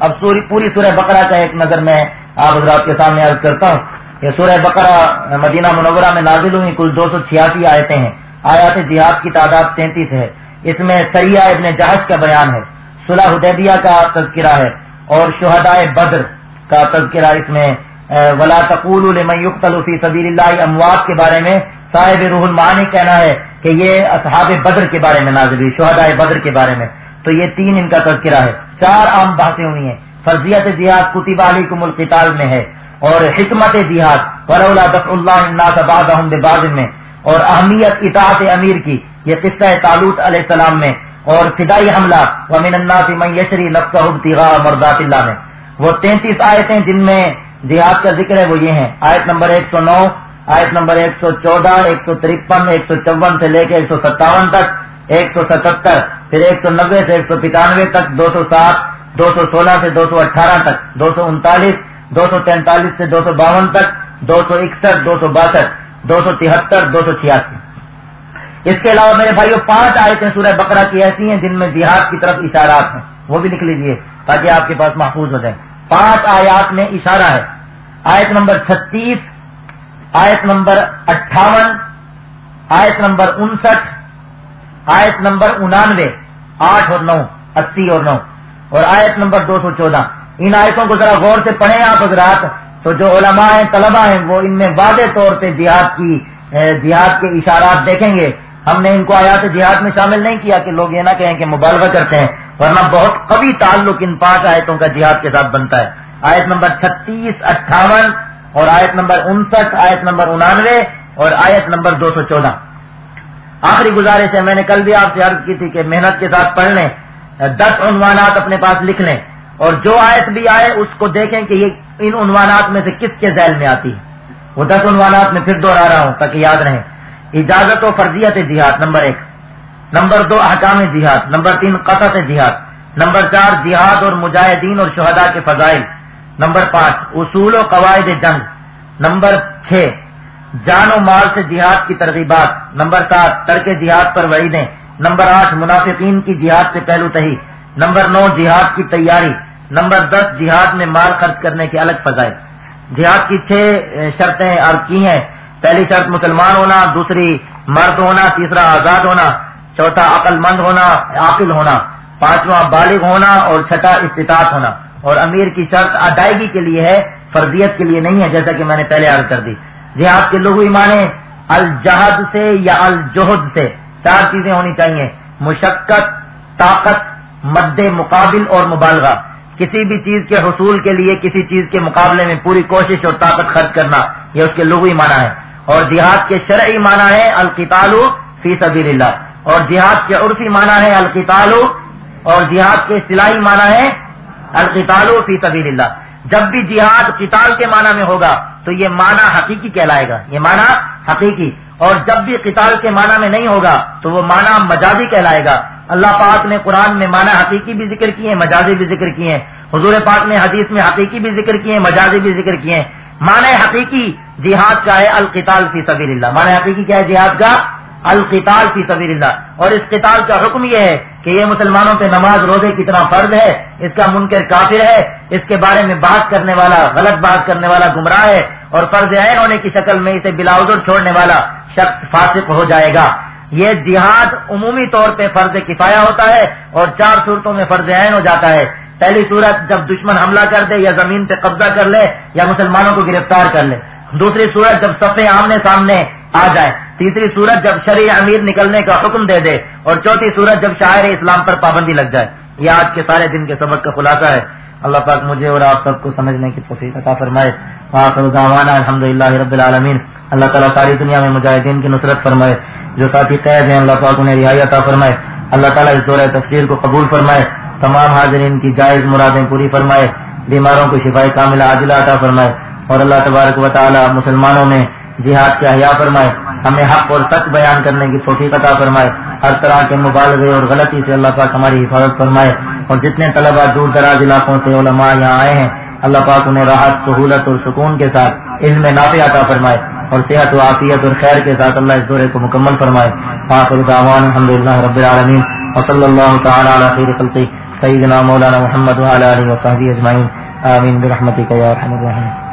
اب سوری پوری سورہ بقرہ کا ایک نظر میں آپ حضرات کے سامنے عرض کرتا ہوں یہ سورہ بقرہ مدینہ منورہ میں نازل ہوئی کل دو سو چھیاسی آیتیں ہیں۔ آیات جہاد کی تعداد تینتیس ہے۔ اس میں سریہ ابن جہاز کا بیان ہے۔ صلح حدیبیہ کا تذکرہ ہے۔ اور شہدائے بدر کا تذکرہ اس میں ولا تقول لمن يقتل في سبيل اموات کے بارے میں صاحب روح المعانی کہنا ہے کہ یہ اصحاب بدر کے بارے میں نازل ہوئی شہدائے بدر کے بارے میں۔ تو یہ تین ان کا تذکرہ ہے۔ چار عام باتیں ہوئی ہیں۔ فرضیت جہاد کتب علیکم القتال میں ہے اور حکمت جہاد ورولا دف اللہ الناس بعضهم ببعض میں۔ اور اہمیت اطاعت امیر کی، یہ قصہ تعلق علیہ السلام میں۔ اور فدائی حملہ، ومن الناس من یشری نفسه ابتغاء مرضات اللہ میں۔ وہ تینتیس آیتیں جن میں جہاد کا ذکر ہے، وہ یہ ہیں۔ آیت نمبر ایک سو نو، آیت نمبر ایک سو چودہ، ایک سو ترپن، ایک سو چون سے لے کے ایک سو ستاون تک۔ ایک سو ستہتر پھر ایک سو نبے سے ایک سو پچانوے تک دو سو سات دو سو سولہ سے دو سو اٹھارہ تک دو سو انتالیس دو سو تینتالیس سے دو سو باون تک دو سو اکسٹھ دو سو باسٹھ دو سو تہتر دو سو چھیاسی اس کے علاوہ میرے بھائیو پانچ آیتیں سورہ بقرہ کی ایسی ہیں جن میں جہاد کی طرف اشارات ہیں وہ بھی لکھ لیجیے تاکہ آپ کے پاس محفوظ ہو جائیں پانچ آیات میں اشارہ ہے آیت نمبر چھتیس آیت نمبر اٹھاون آیت نمبر انسٹھ آیت نمبر انانوے، آٹھ اور نو، اسی اور نو۔ اور آیت نمبر دو سو چودہ۔ ان آیتوں کو ذرا غور سے پڑھیں آپ حضرات، تو جو علماء ہیں طلبا ہیں، وہ ان میں واضح طور پہ جہاد کی جہاد کے اشارات دیکھیں گے۔ ہم نے ان کو آیات جہاد میں شامل نہیں کیا کہ لوگ یہ نہ کہیں کہ مبالغہ کرتے ہیں، ورنہ بہت قوی تعلق ان پانچ آیتوں کا جہاد کے ساتھ بنتا ہے۔ آیت نمبر چھتیس، اٹھاون، اور آیت نمبر انسٹھ، آیت نمبر انانوے، اور آیت نمبر دو سو چودہ۔ آخری گزارش ہے، میں نے کل بھی آپ سے عرض کی تھی کہ محنت کے ساتھ پڑھ لیں، دس عنوانات اپنے پاس لکھ لیں، اور جو آیت بھی آئے، اس کو دیکھیں کہ یہ ان عنوانات میں سے کس کے ذیل میں آتی ہے۔ وہ دس عنوانات میں پھر دوہرا رہا ہوں تاکہ یاد رہیں۔ اجازت و فرضیت جہاد، نمبر ایک۔ نمبر دو، احکام جہاد۔ نمبر تین قطط جہاد۔ نمبر چار، جہاد اور مجاہدین اور شہداء کے فضائل۔ نمبر پانچ، اصول و قواعد جنگ۔ نمبر چھ جان و مال سے جہاد کی ترغیبات۔ نمبر سات، ترک جہاد پر وعیدیں نمبر آٹھ، منافقین کی جہاد سے پہلو تہی۔ نمبر نو، جہاد کی تیاری۔ نمبر دس، جہاد میں مال خرچ کرنے کے الگ فضائل۔ جہاد کی چھ شرطیں عرض کی ہیں۔ پہلی شرط، مسلمان ہونا۔ دوسری، مرد ہونا۔ تیسرا، آزاد ہونا۔ چوتھا عقل مند ہونا۔ عاقل ہونا۔ پانچواں، بالغ ہونا۔ اور چھٹا، استطاعت ہونا۔ اور امیر کی شرط ادائیگی کے لیے ہے فرضیت کے لیے نہیں ہے، جیسا کہ میں نے پہلے عرض کر دی۔ جہاد کے لغوی معنی الجہد سے یا الجہد سے، چار چیزیں ہونی چاہیے۔ مشقت، طاقت، مد مقابل اور مبالغہ۔ کسی بھی چیز کے حصول کے لیے، کسی چیز کے مقابلے میں پوری کوشش اور طاقت خرچ کرنا، یہ اس کے لغوی معنی ہے۔ اور جہاد کے شرعی معنی ہے القتالو فی سبیل اللہ۔ اور جہاد کے عرفی معنی ہے القتالو اور جہاد کے سلائی معنی ہے القتالو فی سبیل اللہ۔ جب بھی جہاد قتال کے معنی میں ہوگا تو یہ معنی حقیقی کہلائے گا۔ یہ معنی حقیقی۔ اور جب بھی قتال کے معنی میں نہیں ہوگا تو وہ معنی مجازی کہلائے گا۔ اللہ پاک نے قرآن میں معنی حقیقی بھی ذکر کیے، مجازی بھی ذکر کیے۔ ہیں حضور پاک نے حدیث میں حقیقی بھی ذکر کیے، مجازی بھی ذکر کیے۔ ہیں معنی حقیقی جہاد کا ہے القتال فی سبیل اللہ۔ معنی حقیقی کیا ہے؟ جہاد کا القتال فی سبیل اللہ۔ اور اس قتال کا حکم یہ ہے کہ یہ مسلمانوں پہ نماز روزے کتنا فرض ہے، اس کا منکر کافر ہے، اس کے بارے میں بات کرنے والا، غلط بات کرنے والا گمراہ ہے اور فرض عین ہونے کی شکل میں اسے بلاؤزر چھوڑنے والا شخص فاسق ہو جائے گا۔ یہ جہاد عمومی طور پہ فرض کفایا ہوتا ہے اور چار صورتوں میں فرض عین ہو جاتا ہے۔ پہلی صورت جب دشمن حملہ کر دے یا زمین پہ قبضہ کر لے یا مسلمانوں کو گرفتار کر لے۔ دوسری صورت جب سفے آمنے سامنے آ جائے۔ تیسری صورت جب شرع امیر نکلنے کا حکم دے دے اور چوتھی صورت جب شاعر اسلام پر پابندی لگ جائے۔ یہ آج کے سارے دن کے سبق کا خلاصہ ہے۔ اللہ پاک مجھے اور آپ سب کو سمجھنے کی توفیق عطا فرمائے۔ الحمد للہ رب العالمین۔ اللہ تعالیٰ ساری دنیا میں مجاہدین کی نصرت فرمائے۔ جو ساتھی قید ہیں، اللہ پاک انہیں رہائی عطا فرمائے۔ اللہ تعالیٰ اس دورہ تفسیر کو قبول فرمائے۔ تمام حاضرین کی جائز مرادیں پوری فرمائے۔ بیماروں کو شفائی کامل عادلہ عطا فرمائے۔ اور اللہ تبارک و تعالیٰ مسلمانوں میں جہاد کے حیا فرمائے، ہمیں حق اور سچ بیان کرنے کی توفیق عطا فرمائے۔ ہر طرح کے مبالغے اور غلطی سے اللہ پاک ہماری حفاظت فرمائے۔ اور جتنے طلبا دور دراز علاقوں سے علماء یہاں آئے ہیں، اللہ پاک انہیں راحت، سہولت اور سکون کے ساتھ علم نافع عطا فرمائے۔ اور صحت و عافیت اور خیر کے ساتھ اللہ اس دورے کو مکمل فرمائے۔ آخر الحمد للہ رب العالمین۔ وصلی اللہ تعالیٰ سیدنا مولانا محمد وعلى آله وصحبه اجمعین۔ آمین برحمتك یا ارحم الراحمین۔